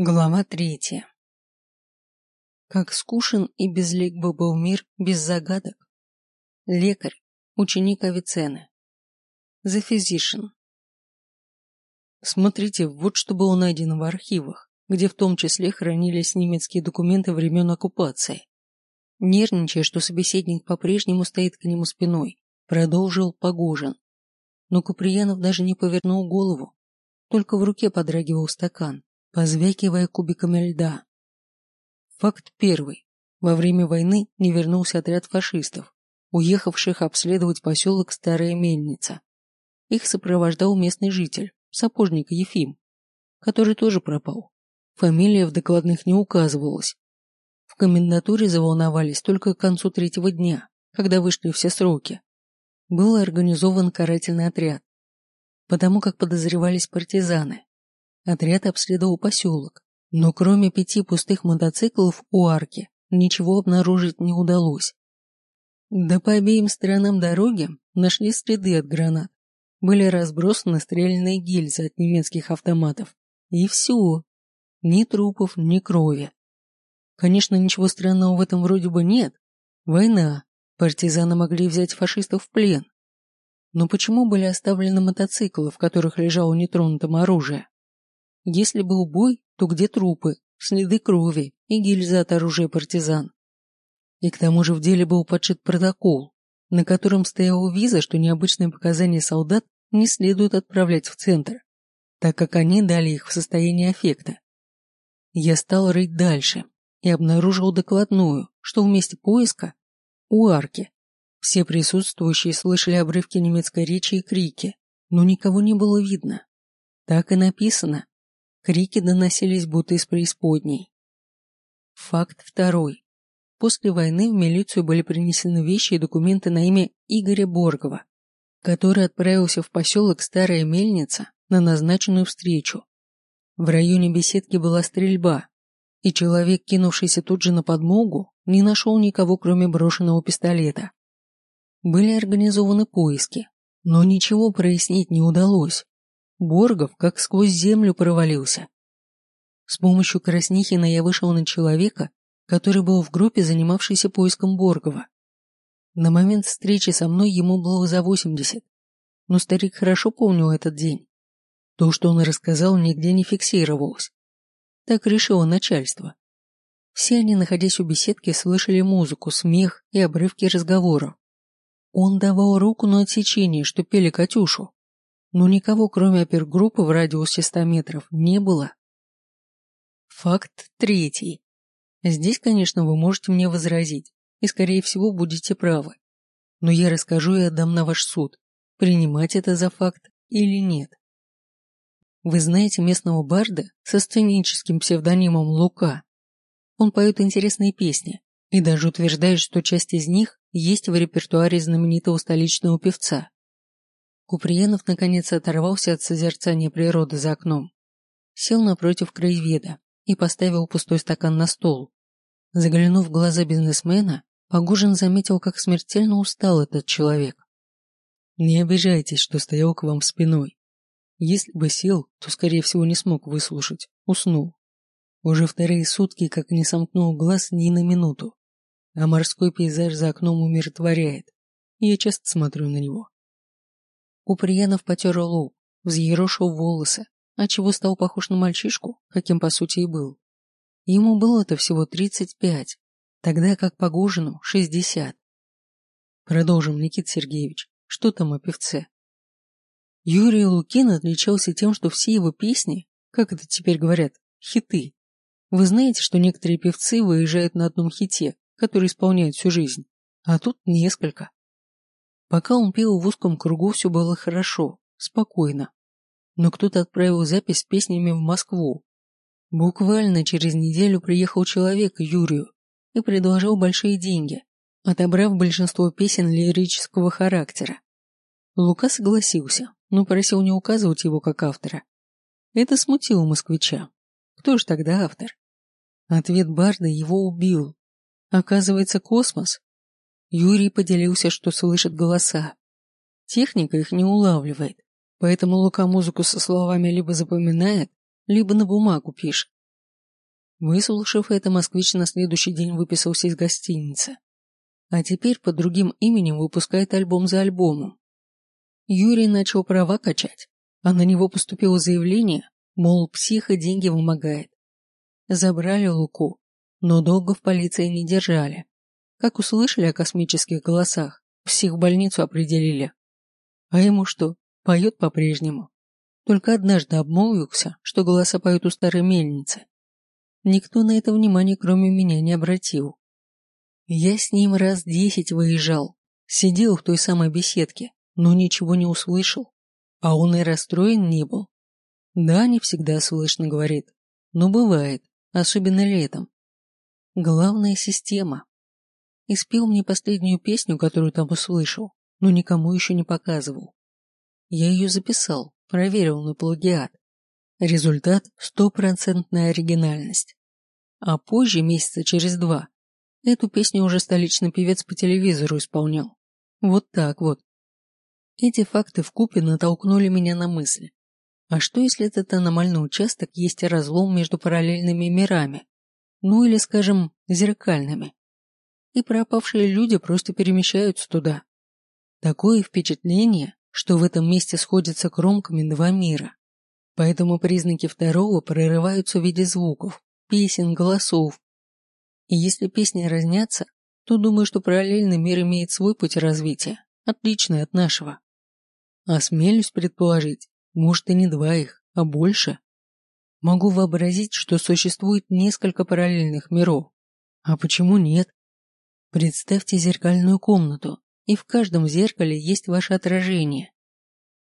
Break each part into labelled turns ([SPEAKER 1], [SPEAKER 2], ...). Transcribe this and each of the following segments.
[SPEAKER 1] Глава третья. Как скушен и безлик бы был мир без загадок. Лекарь, ученик Авиценны. The Physician. Смотрите, вот что было найдено в архивах, где в том числе хранились немецкие документы времен оккупации. Нервничая, что собеседник по-прежнему стоит к нему спиной, продолжил Погожин. Но Куприянов даже не повернул голову, только в руке подрагивал стакан позвякивая кубиками льда. Факт первый. Во время войны не вернулся отряд фашистов, уехавших обследовать поселок Старая Мельница. Их сопровождал местный житель, сапожник Ефим, который тоже пропал. Фамилия в докладных не указывалась. В комендатуре заволновались только к концу третьего дня, когда вышли все сроки. Был организован карательный отряд, потому как подозревались партизаны. Отряд обследовал поселок, но кроме пяти пустых мотоциклов у арки ничего обнаружить не удалось. Да по обеим сторонам дороги нашли следы от гранат. Были разбросаны стрельные гильзы от немецких автоматов. И все. Ни трупов, ни крови. Конечно, ничего странного в этом вроде бы нет. Война. Партизаны могли взять фашистов в плен. Но почему были оставлены мотоциклы, в которых лежало нетронутым оружие? Если был бой, то где трупы, следы крови и гильзы от оружия партизан? И к тому же в деле был подшит протокол, на котором стояла виза, что необычные показания солдат не следует отправлять в центр, так как они дали их в состоянии аффекта. Я стал рыть дальше и обнаружил докладную, что в месте поиска у арки все присутствующие слышали обрывки немецкой речи и крики, но никого не было видно. Так и написано Крики доносились будто из преисподней. Факт второй. После войны в милицию были принесены вещи и документы на имя Игоря Боргова, который отправился в поселок Старая Мельница на назначенную встречу. В районе беседки была стрельба, и человек, кинувшийся тут же на подмогу, не нашел никого, кроме брошенного пистолета. Были организованы поиски, но ничего прояснить не удалось. Боргов как сквозь землю провалился. С помощью Краснихина я вышел на человека, который был в группе, занимавшейся поиском Боргова. На момент встречи со мной ему было за 80, но старик хорошо помнил этот день. То, что он рассказал, нигде не фиксировалось. Так решило начальство. Все они, находясь у беседки, слышали музыку, смех и обрывки разговоров. Он давал руку на отсечение, что пели Катюшу но никого, кроме опергруппы в радиусе 100 метров, не было. Факт третий. Здесь, конечно, вы можете мне возразить, и, скорее всего, будете правы. Но я расскажу и отдам на ваш суд, принимать это за факт или нет. Вы знаете местного барда со сценическим псевдонимом Лука? Он поет интересные песни и даже утверждает, что часть из них есть в репертуаре знаменитого столичного певца. Куприянов наконец оторвался от созерцания природы за окном. Сел напротив краеведа и поставил пустой стакан на стол. Заглянув в глаза бизнесмена, Погожин заметил, как смертельно устал этот человек. «Не обижайтесь, что стоял к вам спиной. Если бы сел, то, скорее всего, не смог выслушать. Уснул. Уже вторые сутки, как не сомкнул глаз ни на минуту. А морской пейзаж за окном умиротворяет. Я часто смотрю на него. Куприянов потер лоб, взъерошил волосы, отчего стал похож на мальчишку, каким по сути и был. Ему было-то всего тридцать пять, тогда как Погожину шестьдесят. Продолжим, Никит Сергеевич. Что там о певце? Юрий Лукин отличался тем, что все его песни, как это теперь говорят, хиты. Вы знаете, что некоторые певцы выезжают на одном хите, который исполняют всю жизнь, а тут несколько. Пока он пел в узком кругу, все было хорошо, спокойно. Но кто-то отправил запись с песнями в Москву. Буквально через неделю приехал человек Юрию и предложил большие деньги, отобрав большинство песен лирического характера. Лука согласился, но просил не указывать его как автора. Это смутило москвича. Кто же тогда автор? Ответ Барда его убил. Оказывается, космос Юрий поделился, что слышит голоса. Техника их не улавливает, поэтому Лука музыку со словами либо запоминает, либо на бумагу пишет. Выслушав это, москвич на следующий день выписался из гостиницы. А теперь под другим именем выпускает альбом за альбомом. Юрий начал права качать, а на него поступило заявление, мол, психа деньги вымогает. Забрали Луку, но долго в полиции не держали. Как услышали о космических голосах, психбольницу определили. А ему что, поет по-прежнему. Только однажды обмолвился, что голоса поют у старой мельницы. Никто на это внимание, кроме меня, не обратил. Я с ним раз десять выезжал, сидел в той самой беседке, но ничего не услышал. А он и расстроен не был. Да, не всегда слышно, говорит, но бывает, особенно летом. Главная система. И спел мне последнюю песню, которую там услышал, но никому еще не показывал. Я ее записал, проверил на плагиат. Результат – стопроцентная оригинальность. А позже, месяца через два, эту песню уже столичный певец по телевизору исполнял. Вот так вот. Эти факты в купе натолкнули меня на мысль. А что если этот аномальный участок есть разлом между параллельными мирами? Ну или, скажем, зеркальными. И пропавшие люди просто перемещаются туда. Такое впечатление, что в этом месте сходятся кромками два мира. Поэтому признаки второго прорываются в виде звуков, песен, голосов. И если песни разнятся, то думаю, что параллельный мир имеет свой путь развития, отличный от нашего. Осмелюсь предположить, может и не два их, а больше. Могу вообразить, что существует несколько параллельных миров. А почему нет? Представьте зеркальную комнату, и в каждом зеркале есть ваше отражение.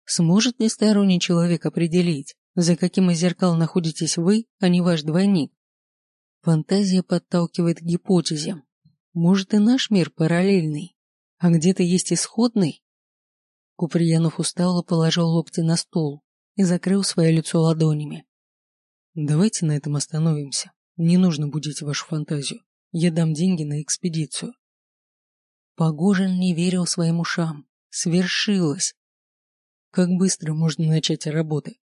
[SPEAKER 1] Сможет ли сторонний человек определить, за каким из зеркал находитесь вы, а не ваш двойник? Фантазия подталкивает к гипотезе. Может и наш мир параллельный, а где-то есть исходный? Куприянов устало положил локти на стол и закрыл свое лицо ладонями. Давайте на этом остановимся. Не нужно будить вашу фантазию. Я дам деньги на экспедицию. Погожин не верил своим ушам. Свершилось. Как быстро можно начать работы?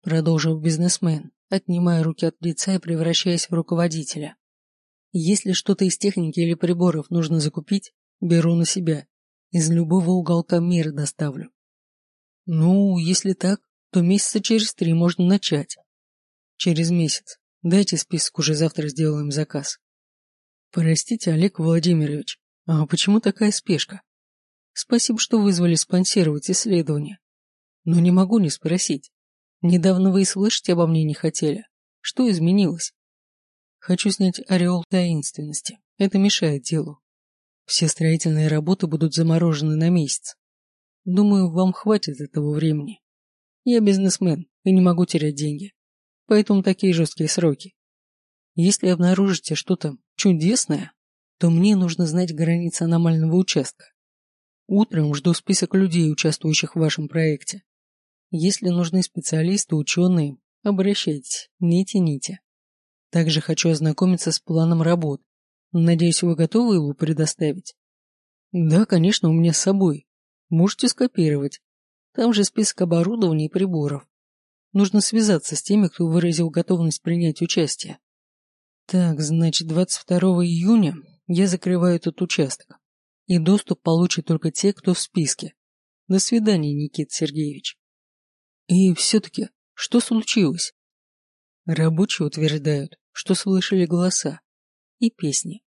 [SPEAKER 1] Продолжил бизнесмен, отнимая руки от лица и превращаясь в руководителя. Если что-то из техники или приборов нужно закупить, беру на себя. Из любого уголка мира доставлю. Ну, если так, то месяца через три можно начать. Через месяц. Дайте список, уже завтра сделаем заказ. Простите, Олег Владимирович, а почему такая спешка? Спасибо, что вызвали спонсировать исследование. Но не могу не спросить. Недавно вы и слышать обо мне не хотели. Что изменилось? Хочу снять ореол таинственности. Это мешает делу. Все строительные работы будут заморожены на месяц. Думаю, вам хватит этого времени. Я бизнесмен и не могу терять деньги поэтому такие жесткие сроки. Если обнаружите что-то чудесное, то мне нужно знать границы аномального участка. Утром жду список людей, участвующих в вашем проекте. Если нужны специалисты, ученые, обращайтесь, не тяните. Также хочу ознакомиться с планом работ. Надеюсь, вы готовы его предоставить? Да, конечно, у меня с собой. Можете скопировать. Там же список оборудования и приборов. Нужно связаться с теми, кто выразил готовность принять участие. Так, значит, 22 июня я закрываю этот участок. И доступ получат только те, кто в списке. До свидания, Никит Сергеевич. И все-таки, что случилось? Рабочие утверждают, что слышали голоса и песни.